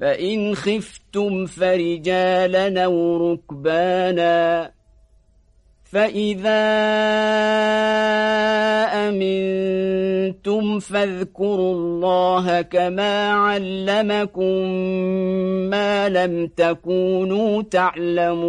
فإن خفتم فرجالنا وركبانا فإذا أمنتم فاذكروا الله كما علمكم ما لم تكونوا تعلمون.